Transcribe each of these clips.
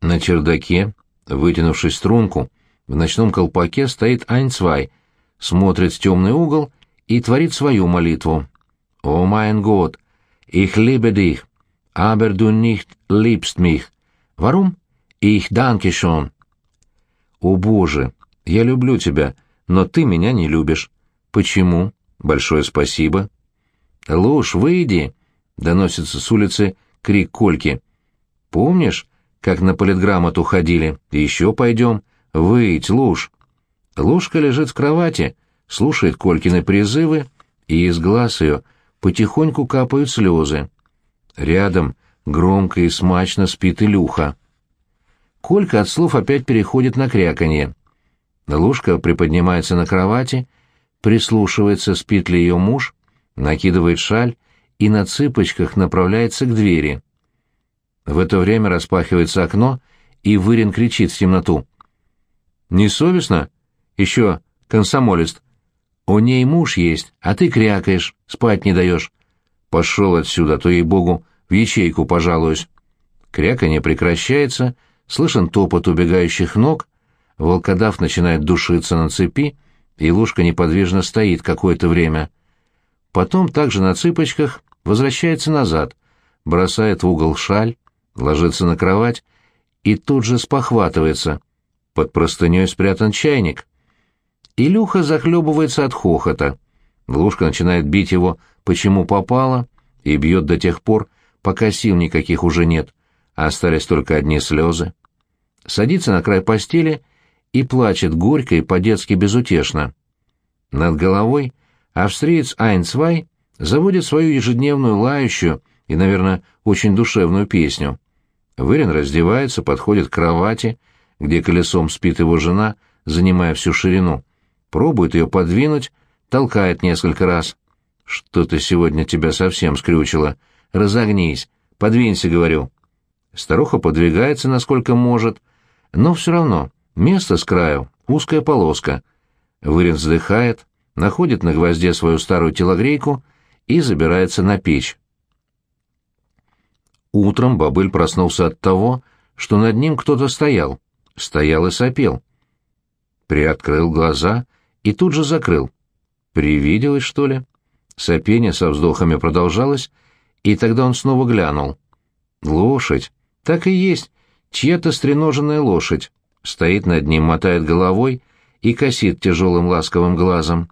На чердаке, вытянувшись струнку, в ночном колпаке стоит Айнцвай, смотрит в темный угол и творит свою молитву. «О майн год, ich liebe dich, aber du nicht liebst mich. Warum? Ich danke schon». «О Боже, я люблю тебя, но ты меня не любишь». «Почему?» «Большое спасибо». «Ложь, выйди!» — доносится с улицы крик Кольки. «Помнишь, как на политграмоту ходили? Еще пойдем. Выйдь, Луж!» Лужка лежит в кровати, слушает Колькины призывы, и из глаз ее потихоньку капают слезы. Рядом громко и смачно спит Илюха. Колька от слов опять переходит на кряканье. Лужка приподнимается на кровати, прислушивается, спит ли ее муж, накидывает шаль и на цыпочках направляется к двери. В это время распахивается окно, и Вырин кричит в темноту. «Несовестно? Еще комсомолист. У ней муж есть, а ты крякаешь, спать не даешь. Пошел отсюда, то, ей-богу, в ячейку пожалуюсь». Кряканье прекращается, слышен топот убегающих ног, волкодав начинает душиться на цепи, и Лушка неподвижно стоит какое-то время. Потом также на цыпочках возвращается назад, бросает в угол шаль, ложится на кровать и тут же спохватывается. Под простыней спрятан чайник. Илюха захлебывается от хохота. Глушка начинает бить его, почему попало, и бьет до тех пор, пока сил никаких уже нет, а остались только одни слезы. Садится на край постели и плачет горько и по-детски безутешно. Над головой австриец Айнцвай заводит свою ежедневную лающую и, наверное, очень душевную песню. Вырин раздевается, подходит к кровати, где колесом спит его жена, занимая всю ширину. Пробует ее подвинуть, толкает несколько раз. «Что-то сегодня тебя совсем скрючило. Разогнись. Подвинься, говорю». Старуха подвигается, насколько может, но все равно место с краю, узкая полоска. Вырин вздыхает, находит на гвозде свою старую телогрейку и забирается на печь. Утром бобыль проснулся от того, что над ним кто-то стоял. Стоял и сопел. Приоткрыл глаза и тут же закрыл. Привиделось, что ли? Сопение со вздохами продолжалось, и тогда он снова глянул. Лошадь. Так и есть. Чья-то стреноженная лошадь. Стоит над ним, мотает головой и косит тяжелым ласковым глазом.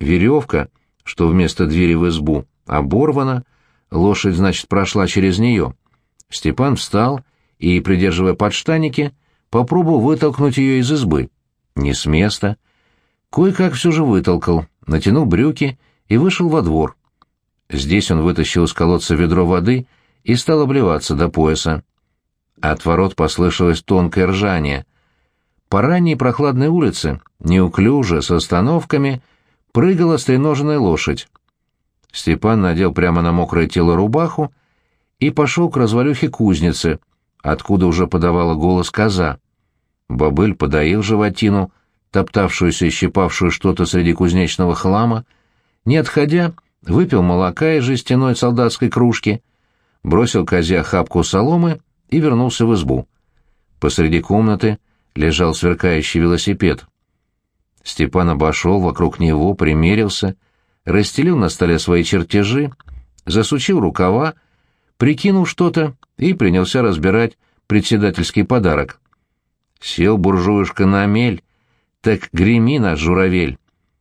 Веревка, что вместо двери в избу, оборвана, Лошадь, значит, прошла через нее. Степан встал и, придерживая подштаники, попробовал вытолкнуть ее из избы. Не с места. Кое-как все же вытолкал, натянул брюки и вышел во двор. Здесь он вытащил из колодца ведро воды и стал обливаться до пояса. От ворот послышалось тонкое ржание. По ранней прохладной улице, неуклюже, с остановками, прыгала стреноженная лошадь. Степан надел прямо на мокрое тело рубаху и пошел к развалюхе кузницы, откуда уже подавала голос коза. Бобыль подоил животину, топтавшуюся и щипавшую что-то среди кузнечного хлама, не отходя, выпил молока из жестяной солдатской кружки, бросил козе охапку соломы и вернулся в избу. Посреди комнаты лежал сверкающий велосипед. Степан обошел вокруг него, примерился — расстелил на столе свои чертежи, засучил рукава, прикинул что-то и принялся разбирать председательский подарок. Сел буржуюшка на мель, так греми наш журавель.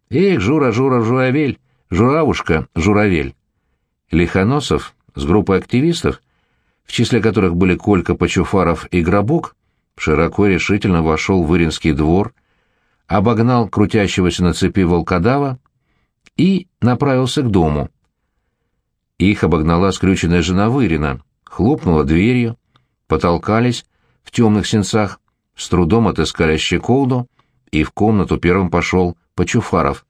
Эх, жура, жура, журавель, журавушка, журавель. Лихоносов с группой активистов, в числе которых были Колька Почуфаров и Гробок, широко решительно вошел в Иринский двор, обогнал крутящегося на цепи волкодава и направился к дому. Их обогнала скрюченная жена Вырина, хлопнула дверью, потолкались в темных сенцах, с трудом отыскали щеколду, и в комнату первым пошел Почуфаров.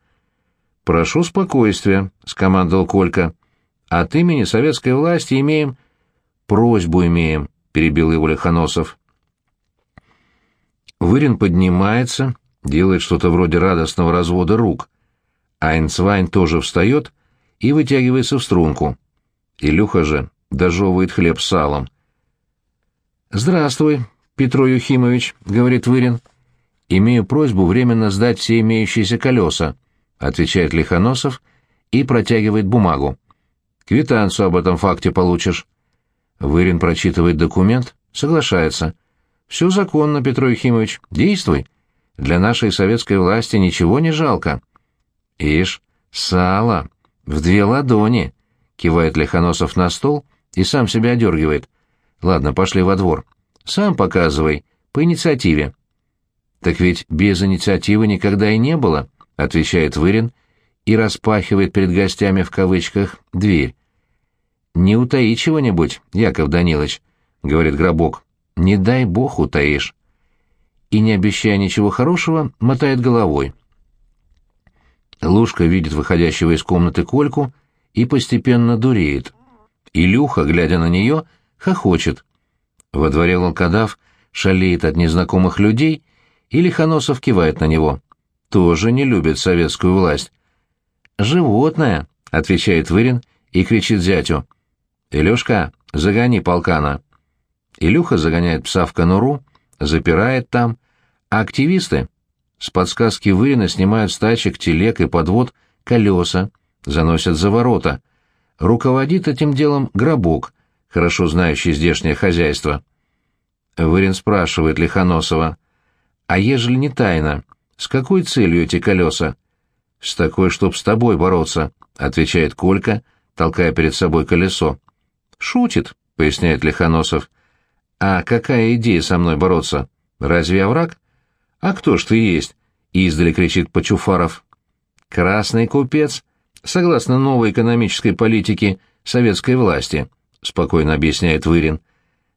«Прошу спокойствия», — скомандовал Колька. «От имени советской власти имеем...» «Просьбу имеем», — перебил его Лихоносов. Вырин поднимается, делает что-то вроде радостного развода рук. Айнцвайн тоже встает и вытягивается в струнку. Илюха же дожевывает хлеб с салом. «Здравствуй», Петро Юхимович», — говорит Вырин. «Имею просьбу временно сдать все имеющиеся колеса», — отвечает Лихоносов и протягивает бумагу. «Квитанцию об этом факте получишь». Вырин прочитывает документ, соглашается. «Все законно, Петро Ефимович, действуй. Для нашей советской власти ничего не жалко». «Ишь, сало, в две ладони», — кивает Лихоносов на стол и сам себя одергивает. «Ладно, пошли во двор. Сам показывай, по инициативе». «Так ведь без инициативы никогда и не было», — отвечает Вырин и распахивает перед гостями в кавычках дверь. «Не утаи чего-нибудь, Яков Данилович», — говорит Гробок. «Не дай бог утаишь». И, не обещая ничего хорошего, мотает головой. Лушка видит выходящего из комнаты Кольку и постепенно дуреет. Илюха, глядя на нее, хохочет. Во дворе волкодав шалеет от незнакомых людей, и Лихоносов кивает на него. Тоже не любит советскую власть. «Животное», — отвечает Вырин и кричит зятю. «Илюшка, загони полкана». Илюха загоняет пса в конуру, запирает там, а активисты с подсказки Вырина снимают с тачек, телег и подвод колеса, заносят за ворота. Руководит этим делом Гробок, хорошо знающий здешнее хозяйство. Вырин спрашивает Лихоносова, «А ежели не тайна, с какой целью эти колеса?» «С такой, чтоб с тобой бороться», — отвечает Колька, толкая перед собой колесо. «Шутит», — поясняет Лихоносов. «А какая идея со мной бороться? Разве я враг?» «А кто ж ты есть?» — издали кричит Почуфаров. «Красный купец, согласно новой экономической политике советской власти», — спокойно объясняет Вырин.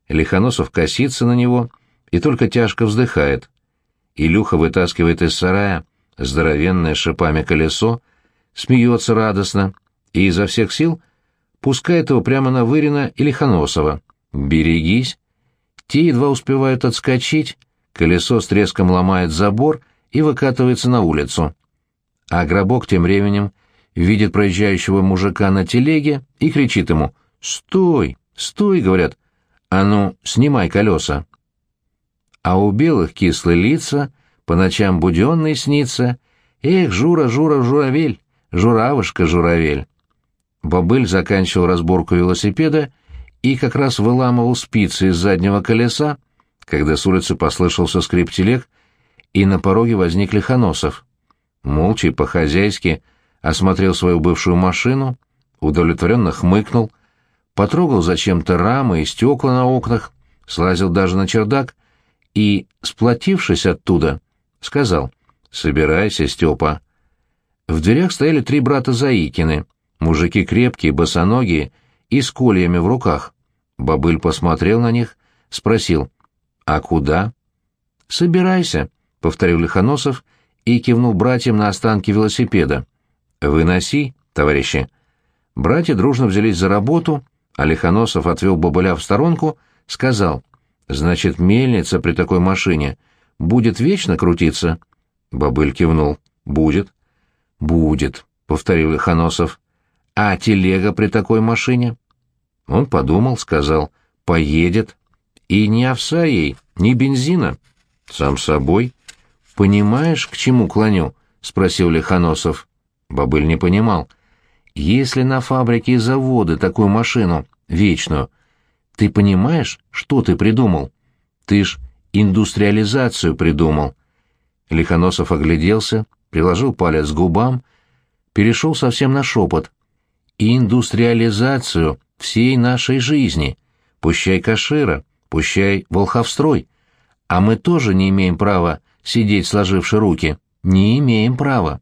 Лихоносов косится на него и только тяжко вздыхает. Илюха вытаскивает из сарая здоровенное шипами колесо, смеется радостно и изо всех сил пускает его прямо на Вырина и Лихоносова. «Берегись!» Те едва успевают отскочить, колесо с треском ломает забор и выкатывается на улицу. А гробок тем временем видит проезжающего мужика на телеге и кричит ему «Стой! Стой!» — говорят. «А ну, снимай колеса!» А у белых кислые лица, по ночам буденный снится. Эх, Жура, Жура, журавель, журавушка, журавель. Бобыль заканчивал разборку велосипеда и как раз выламывал спицы из заднего колеса, когда с улицы послышался скрип телег, и на пороге возник Лихоносов. Молча и по-хозяйски осмотрел свою бывшую машину, удовлетворенно хмыкнул, потрогал зачем-то рамы и стекла на окнах, слазил даже на чердак и, сплотившись оттуда, сказал «Собирайся, Степа». В дверях стояли три брата Заикины, мужики крепкие, босоногие и с кольями в руках. Бобыль посмотрел на них, спросил «А куда?» «Собирайся», — повторил Лихоносов и кивнул братьям на останки велосипеда. «Выноси, товарищи». Братья дружно взялись за работу, а Лихоносов отвел Бобыля в сторонку, сказал «Значит, мельница при такой машине будет вечно крутиться?» Бобыль кивнул. «Будет». «Будет», — повторил Лихоносов. «А телега при такой машине?» Он подумал, сказал «Поедет». И ни овса ей, ни бензина. Сам собой. Понимаешь, к чему клоню? Спросил Лихоносов. Бабыль не понимал. Если на фабрике и заводы такую машину, вечную, ты понимаешь, что ты придумал? Ты ж индустриализацию придумал. Лихоносов огляделся, приложил палец к губам, перешел совсем на шепот. Индустриализацию всей нашей жизни, пущай кашира, пущай волховстрой. А мы тоже не имеем права сидеть сложивши руки. Не имеем права.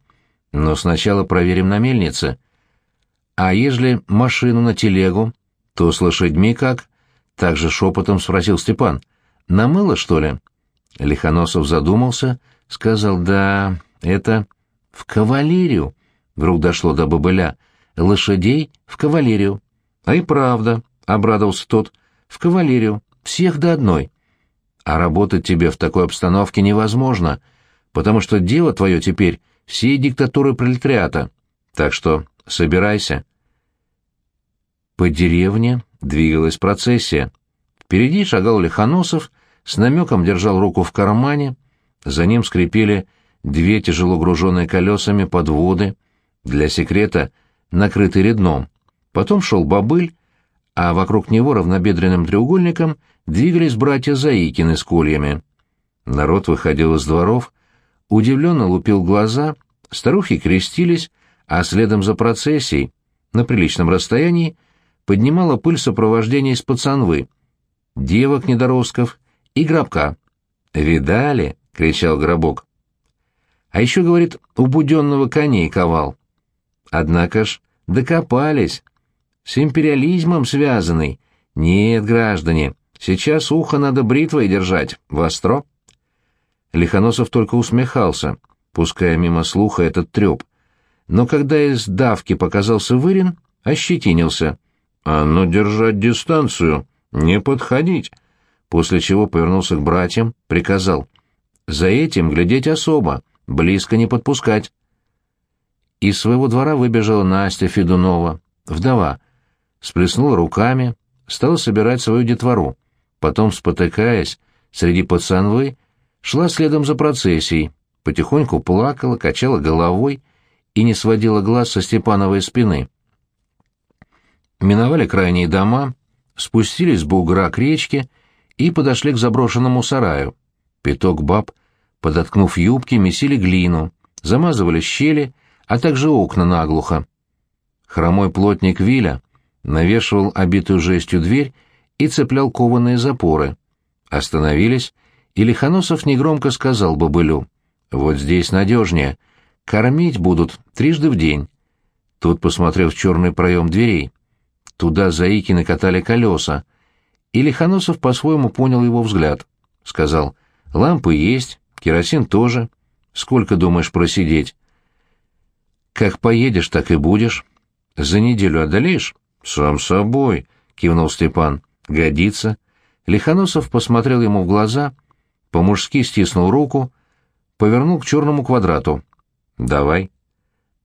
Но сначала проверим на мельнице. А ежели машину на телегу, то с лошадьми как? Также шепотом спросил Степан. Намыло, что ли? Лихоносов задумался, сказал, да, это в кавалерию. Вдруг дошло до бобыля. Лошадей в кавалерию. А и правда, обрадовался тот, в кавалерию. Всех до одной. А работать тебе в такой обстановке невозможно, потому что дело твое теперь всей диктатуры пролетариата. Так что собирайся. По деревне двигалась процессия. Впереди шагал Лихоносов с намеком держал руку в кармане, за ним скрипели две тяжело груженные колесами подводы, для секрета накрытый редном. Потом шел бобыль, а вокруг него равнобедренным треугольником двигались братья Заикины с кольями. Народ выходил из дворов, удивленно лупил глаза, старухи крестились, а следом за процессией, на приличном расстоянии, поднимала пыль сопровождения из пацанвы, девок-недоростков и гробка. «Видали?» — кричал гробок. А еще, говорит, у буденного коней ковал. Однако ж докопались. С империализмом связанный. Нет, граждане, сейчас ухо надо бритвой держать, востро. Лихоносов только усмехался, пуская мимо слуха этот треп. Но когда из давки показался Вырин, ощетинился. «А ну, держать дистанцию, не подходить!» После чего повернулся к братьям, приказал. «За этим глядеть особо, близко не подпускать». Из своего двора выбежала Настя Федунова, вдова, сплеснула руками, стала собирать свою детвору. Потом, спотыкаясь, среди пацанвы, шла следом за процессией, потихоньку плакала, качала головой и не сводила глаз со Степановой спины. Миновали крайние дома, спустились с бугра к речке и подошли к заброшенному сараю. Пяток баб, подоткнув юбки, месили глину, замазывали щели, а также окна наглухо. Хромой плотник Виля навешивал обитую жестью дверь и цеплял кованые запоры. Остановились, и Лихоносов негромко сказал бобылю, «Вот здесь надежнее. Кормить будут трижды в день». Тут посмотрел в черный проем дверей. Туда заики накатали колеса. И Лихоносов по-своему понял его взгляд. Сказал, «Лампы есть, керосин тоже. Сколько думаешь просидеть?» «Как поедешь, так и будешь. За неделю одолеешь?» «Сам собой», — кивнул Степан. «Годится». Лихоносов посмотрел ему в глаза, по-мужски стиснул руку, повернул к черному квадрату. «Давай».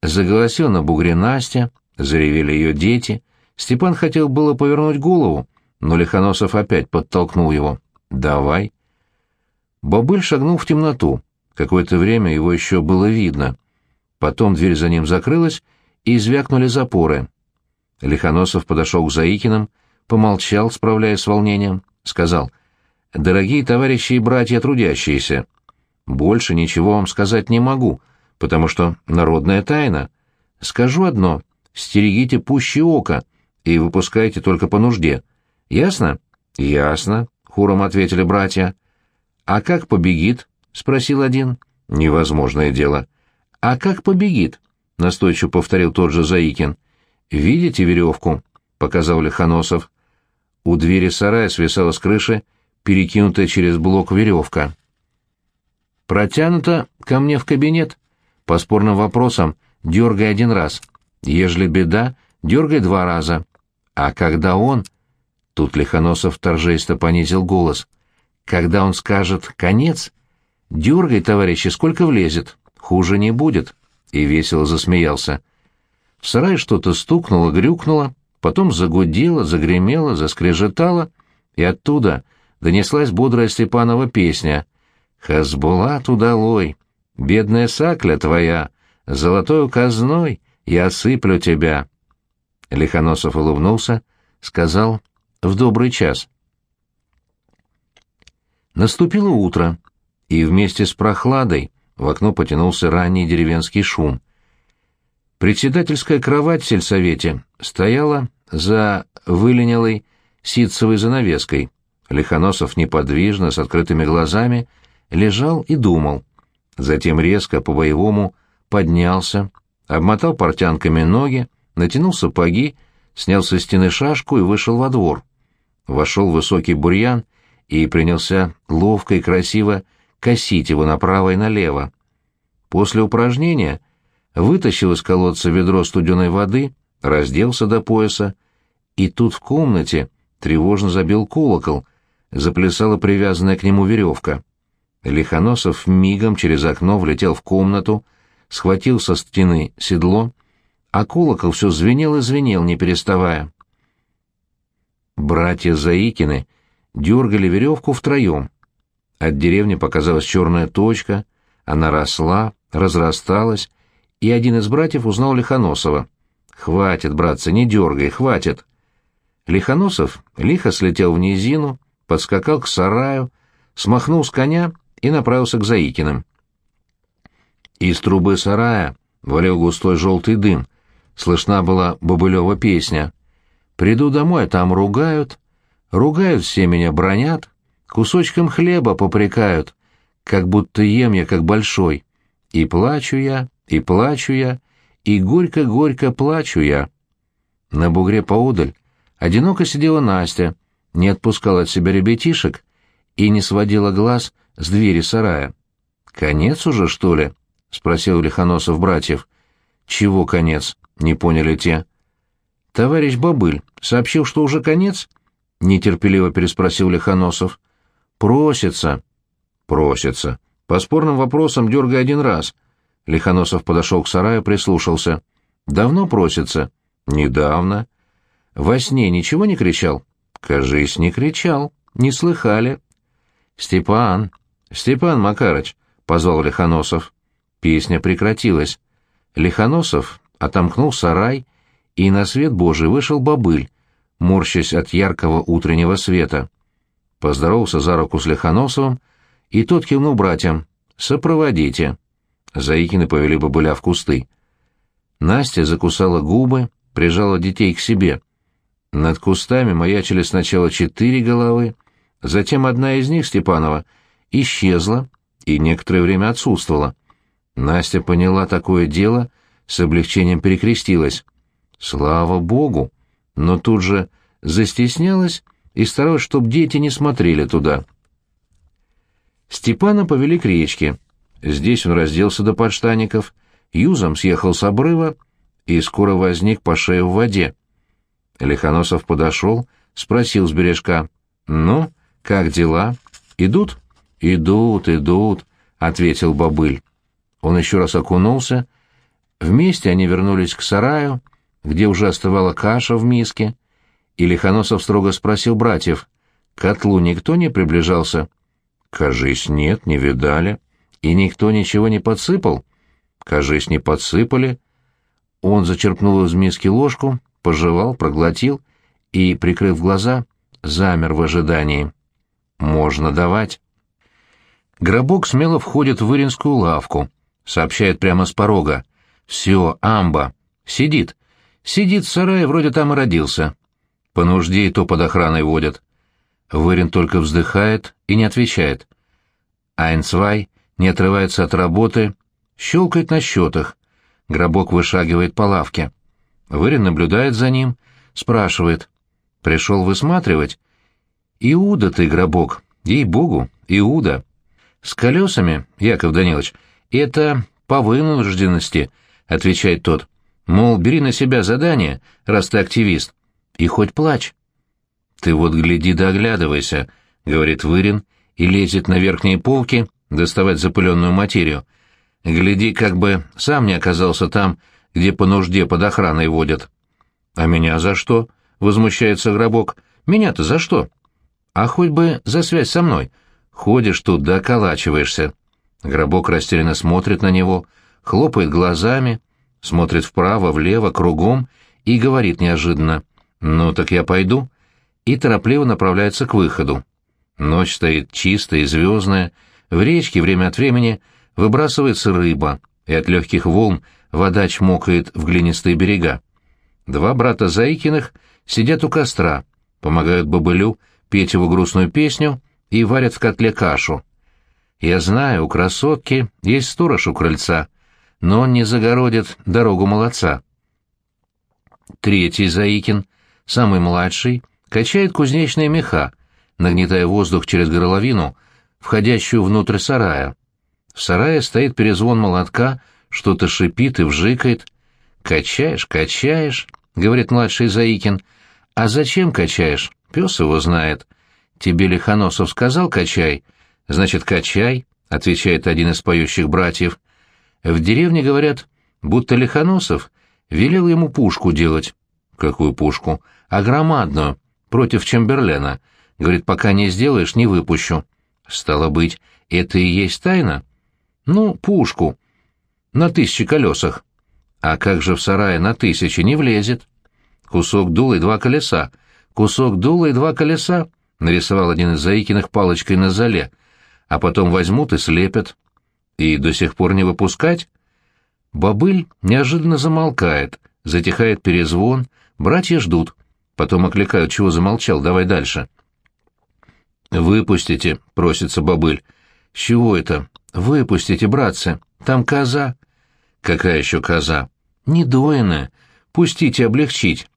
Заголосил на бугре Настя, заревели ее дети. Степан хотел было повернуть голову, но Лихоносов опять подтолкнул его. «Давай». Бобыль шагнул в темноту. Какое-то время его еще было видно. Потом дверь за ним закрылась, и звякнули запоры. Лихоносов подошел к Заикиным, помолчал, справляясь с волнением, сказал, «Дорогие товарищи и братья трудящиеся, больше ничего вам сказать не могу, потому что народная тайна. Скажу одно, стерегите пуще ока и выпускайте только по нужде. Ясно?» «Ясно», — хором ответили братья. «А как побегит?» — спросил один. «Невозможное дело». «А как побегит?» — настойчиво повторил тот же Заикин. «Видите веревку?» — показал Лихоносов. У двери сарая свисала с крыши, перекинутая через блок веревка. «Протянута ко мне в кабинет. По спорным вопросам дергай один раз. Ежели беда, дергай два раза. А когда он...» Тут Лихоносов торжественно понизил голос. «Когда он скажет «конец», дергай, товарищи, сколько влезет. Хуже не будет». И весело засмеялся. В сарае что-то стукнуло, грюкнуло, потом загудело, загремело, заскрежетало, и оттуда донеслась бодрая Степанова песня «Хазбулат удалой, бедная сакля твоя, золотой казной я осыплю тебя». Лихоносов улыбнулся, сказал «в добрый час». Наступило утро, и вместе с прохладой в окно потянулся ранний деревенский шум — Председательская кровать в сельсовете стояла за выленилой ситцевой занавеской. Лихоносов неподвижно, с открытыми глазами, лежал и думал. Затем резко, по-боевому, поднялся, обмотал портянками ноги, натянул сапоги, снял со стены шашку и вышел во двор. Вошел высокий бурьян и принялся ловко и красиво косить его направо и налево. После упражнения — вытащил из колодца ведро студеной воды, разделся до пояса, и тут в комнате тревожно забил колокол, заплясала привязанная к нему веревка. Лихоносов мигом через окно влетел в комнату, схватил со стены седло, а колокол все звенел и звенел, не переставая. Братья Заикины дергали веревку втроем, От деревни показалась черная точка, она росла, разрасталась, и один из братьев узнал Лихоносова. «Хватит, братцы, не дергай, хватит!» Лихоносов лихо слетел в низину, подскакал к сараю, смахнул с коня и направился к Заикиным. Из трубы сарая валил густой желтый дым. Слышна была Бобылева песня. «Приду домой, там ругают, ругают все меня, бронят, кусочком хлеба попрекают, как будто ем я как большой. И плачу я, и плачу я, и горько-горько плачу я». На бугре поодаль одиноко сидела Настя, не отпускала от себя ребятишек и не сводила глаз с двери сарая. «Конец уже, что ли?» — спросил Лихоносов братьев. «Чего конец?» — не поняли те. «Товарищ Бобыль сообщил, что уже конец?» — нетерпеливо переспросил Лихоносов. «Просится». «Просится. По спорным вопросам дергай один раз». Лихоносов подошел к сараю, прислушался. «Давно просится?» «Недавно». «Во сне ничего не кричал?» «Кажись, не кричал. Не слыхали». «Степан! Степан Макарыч!» — позвал Лихоносов. Песня прекратилась. Лихоносов отомкнул сарай, и на свет Божий вышел бобыль, морщась от яркого утреннего света. Поздоровался за руку с Лихоносовым, и тот кивнул братьям. «Сопроводите». Заикины повели бобыля в кусты. Настя закусала губы, прижала детей к себе. Над кустами маячили сначала четыре головы, затем одна из них, Степанова, исчезла и некоторое время отсутствовала. Настя поняла такое дело, с облегчением перекрестилась. Слава богу! Но тут же застеснялась и старалась, чтобы дети не смотрели туда. Степана повели к речке. Здесь он разделся до подштаников, юзом съехал с обрыва и скоро возник по шею в воде. Лихоносов подошел, спросил с бережка. «Ну, как дела? Идут?» «Идут, идут», — ответил бобыль. Он еще раз окунулся. Вместе они вернулись к сараю, где уже остывала каша в миске, и Лихоносов строго спросил братьев. «К котлу никто не приближался?» «Кажись, нет, не видали. И никто ничего не подсыпал?» «Кажись, не подсыпали». Он зачерпнул из миски ложку, пожевал, проглотил и, прикрыв глаза, замер в ожидании. «Можно давать». Гробок смело входит в Выринскую лавку, сообщает прямо с порога. «Все, амба. Сидит. Сидит в сарае, вроде там и родился. По нужде и то под охраной водят». Вырин только вздыхает и не отвечает. Айнцвай не отрывается от работы, щелкает на счетах. Гробок вышагивает по лавке. Вырин наблюдает за ним, спрашивает. «Пришел высматривать?» «Иуда ты, гробок, ей-богу, Иуда!» «С колесами, Яков Данилович, это по вынужденности», — отвечает тот. «Мол, бери на себя задание, раз ты активист, и хоть плачь». «Ты вот гляди да оглядывайся», — говорит Вырин и лезет на верхние полки доставать запыленную материю. «Гляди, как бы сам не оказался там, где по нужде под охраной водят». «А меня за что?» — возмущается Гробок. «Меня-то за что?» «А хоть бы за связь со мной. Ходишь тут да околачиваешься». Гробок растерянно смотрит на него, хлопает глазами, смотрит вправо, влево, кругом и говорит неожиданно. «Ну, так я пойду» и торопливо направляется к выходу. Ночь стоит чистая и звездная, в речке время от времени выбрасывается рыба, и от легких волн вода чмокает в глинистые берега. Два брата Заикиных сидят у костра, помогают бобылю петь его грустную песню и варят в котле кашу. Я знаю, у красотки есть сторож у крыльца, но он не загородит дорогу молодца. Третий Заикин, самый младший, качает кузнечные меха, нагнетая воздух через горловину, входящую внутрь сарая. В сарае стоит перезвон молотка, что-то шипит и вжикает. «Качаешь, качаешь», — говорит младший Заикин. «А зачем качаешь? Пес его знает. Тебе Лихоносов сказал «качай», значит «качай», — отвечает один из поющих братьев. В деревне говорят, будто Лихоносов велел ему пушку делать. Какую пушку? А громадную, против Чемберлена. Говорит, пока не сделаешь, не выпущу. Стало быть, это и есть тайна? Ну, пушку. На тысячи колесах. А как же в сарае на тысячи не влезет? Кусок дула и два колеса. Кусок дула и два колеса, нарисовал один из Заикиных палочкой на зале. А потом возьмут и слепят. И до сих пор не выпускать? Бобыль неожиданно замолкает, затихает перезвон, братья ждут. Потом окликают, чего замолчал, давай дальше. «Выпустите», — просится бобыль. «С чего это? Выпустите, братцы, там коза». «Какая еще коза?» «Недоенная. Пустите облегчить».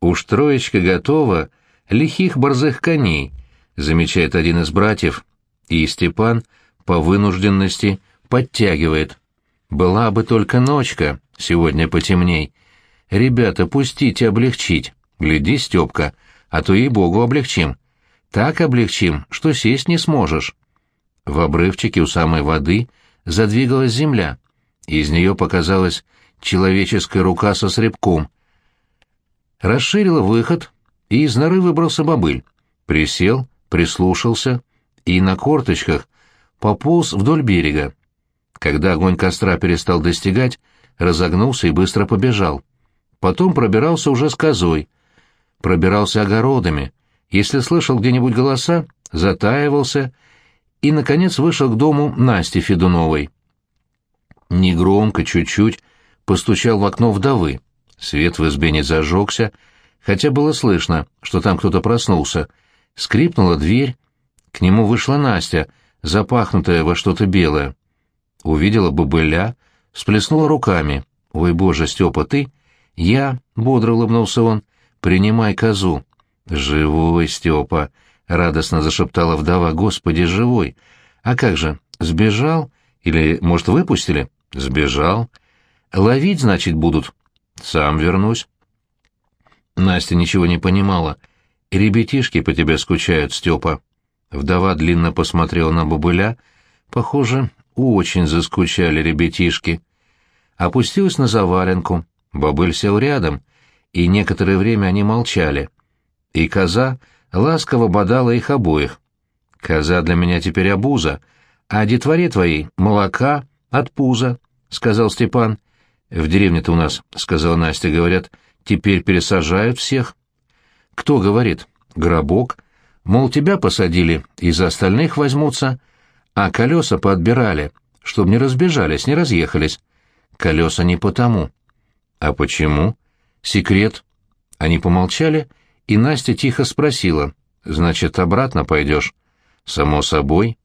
«Уж троечка готова, лихих борзых коней», — замечает один из братьев, и Степан по вынужденности подтягивает. «Была бы только ночка, сегодня потемней. Ребята, пустите облегчить. Гляди, Степка, а то и богу облегчим. Так облегчим, что сесть не сможешь». В обрывчике у самой воды задвигалась земля. Из нее показалась человеческая рука со сребком. Расширила выход, и из норы выбрался бобыль. Присел, прислушался и на корточках пополз вдоль берега. Когда огонь костра перестал достигать, разогнулся и быстро побежал. Потом пробирался уже с козой. Пробирался огородами. Если слышал где-нибудь голоса, затаивался и, наконец, вышел к дому Насти Федуновой. Негромко, чуть-чуть, постучал в окно вдовы. Свет в избе не зажегся, хотя было слышно, что там кто-то проснулся. Скрипнула дверь. К нему вышла Настя, запахнутая во что-то белое. Увидела бобыля, сплеснула руками. «Ой, боже, Степа, ты...» «Я...» — бодро улыбнулся он. «Принимай козу». «Живой, Степа!» — радостно зашептала вдова. «Господи, живой! А как же, сбежал? Или, может, выпустили?» «Сбежал. Ловить, значит, будут?» «Сам вернусь». Настя ничего не понимала. «Ребятишки по тебе скучают, Степа». Вдова длинно посмотрела на бабыля. Похоже, очень заскучали ребятишки. Опустилась на заваленку. Бобыль сел рядом, и некоторое время они молчали. И коза ласково бодала их обоих. «Коза для меня теперь обуза, а детворе твоей молока от пуза», — сказал Степан. «В деревне-то у нас, — сказала Настя, — говорят, теперь пересажают всех». «Кто говорит?» «Гробок. Мол, тебя посадили, и за остальных возьмутся, а колеса поотбирали, чтобы не разбежались, не разъехались. Колеса не потому». «А почему?» «Секрет». Они помолчали, и Настя тихо спросила. «Значит, обратно пойдешь?» «Само собой».